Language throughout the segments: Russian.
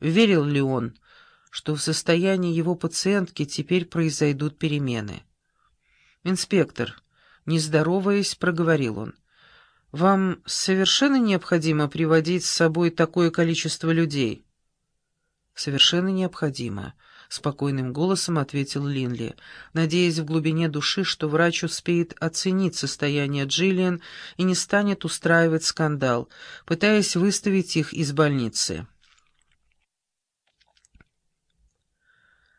верил ли он, что в состоянии его пациентки теперь произойдут перемены. «Инспектор», не здороваясь, проговорил он, — «вам совершенно необходимо приводить с собой такое количество людей?» «Совершенно необходимо», — спокойным голосом ответил Линли, надеясь в глубине души, что врач успеет оценить состояние Джиллиан и не станет устраивать скандал, пытаясь выставить их из больницы.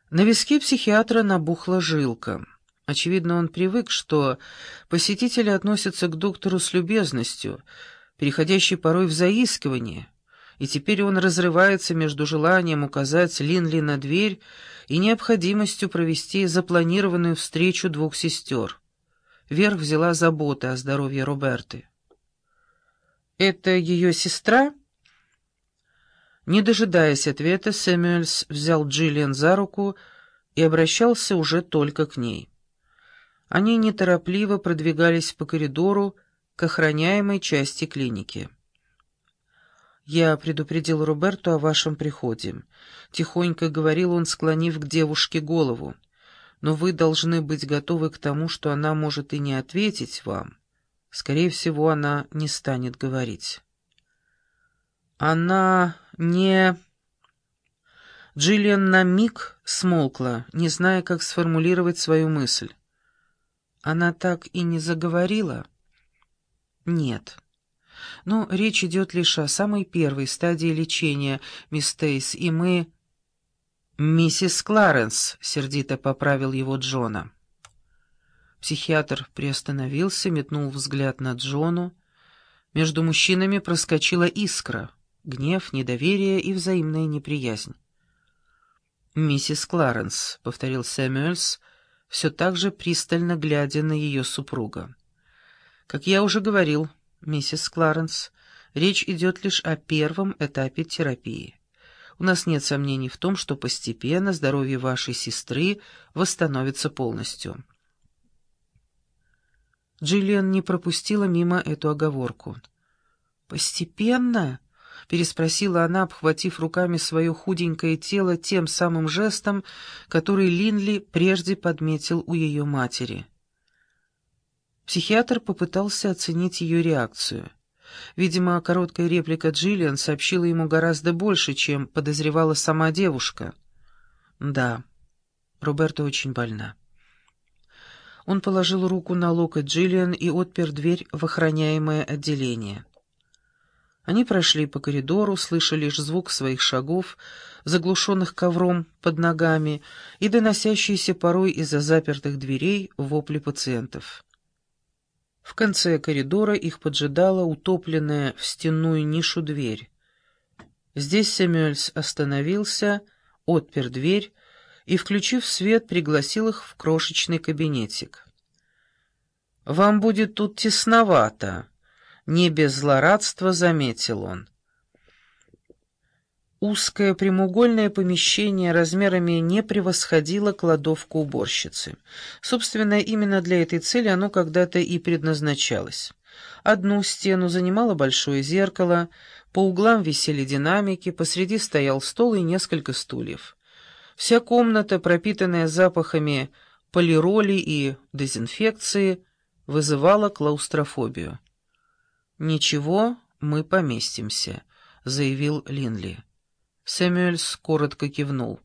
На виске психиатра набухла жилка. Очевидно, он привык, что посетители относятся к доктору с любезностью, переходящей порой в заискивание — и теперь он разрывается между желанием указать Линли на дверь и необходимостью провести запланированную встречу двух сестер. Верх взяла забота о здоровье Роберты. «Это ее сестра?» Не дожидаясь ответа, Сэмюэльс взял Джиллиан за руку и обращался уже только к ней. Они неторопливо продвигались по коридору к охраняемой части клиники. «Я предупредил Роберту о вашем приходе», — тихонько говорил он, склонив к девушке голову. «Но вы должны быть готовы к тому, что она может и не ответить вам. Скорее всего, она не станет говорить». «Она не...» Джиллиан на миг смолкла, не зная, как сформулировать свою мысль. «Она так и не заговорила?» «Нет». Но речь идет лишь о самой первой стадии лечения, мисс Тейс, и мы... «Миссис Кларенс», — сердито поправил его Джона. Психиатр приостановился, метнул взгляд на Джону. Между мужчинами проскочила искра, гнев, недоверие и взаимная неприязнь. «Миссис Кларенс», — повторил Сэмюэльс, все так же пристально глядя на ее супруга. «Как я уже говорил, «Миссис Кларенс, речь идет лишь о первом этапе терапии. У нас нет сомнений в том, что постепенно здоровье вашей сестры восстановится полностью». Джиллиан не пропустила мимо эту оговорку. «Постепенно?» — переспросила она, обхватив руками свое худенькое тело тем самым жестом, который Линли прежде подметил у ее матери. Психиатр попытался оценить ее реакцию. Видимо, короткая реплика Джиллиан сообщила ему гораздо больше, чем подозревала сама девушка. «Да, Роберта очень больна». Он положил руку на локоть Джиллиан и отпер дверь в охраняемое отделение. Они прошли по коридору, слыша лишь звук своих шагов, заглушенных ковром под ногами и доносящиеся порой из-за запертых дверей вопли пациентов. В конце коридора их поджидала утопленная в стенную нишу дверь. Здесь Сэмюэльс остановился, отпер дверь и, включив свет, пригласил их в крошечный кабинетик. «Вам будет тут тесновато», — не без злорадства заметил он. Узкое прямоугольное помещение размерами не превосходило кладовку уборщицы. Собственно, именно для этой цели оно когда-то и предназначалось. Одну стену занимало большое зеркало, по углам висели динамики, посреди стоял стол и несколько стульев. Вся комната, пропитанная запахами полироли и дезинфекции, вызывала клаустрофобию. «Ничего, мы поместимся», — заявил Линли. Сэмюэльс коротко кивнул.